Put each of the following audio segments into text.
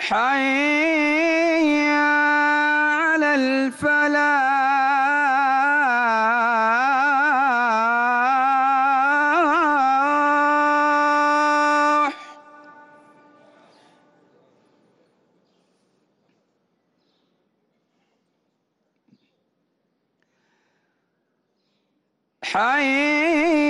حي على الفلاح. حي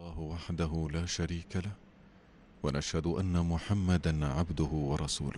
الله وحده لا شريك له ونشهد أن محمدا عبده ورسوله.